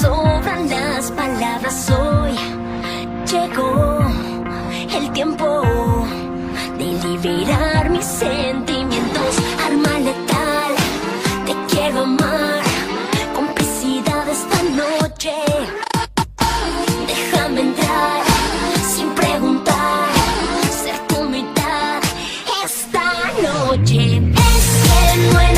Sobran las palabras hoy. Llegó el tiempo de liberar mis sentimientos. Arma letal, te quiero amar. Complicidad esta noche. Déjame entrar sin preguntar. Ser tu mitad esta noche. Es el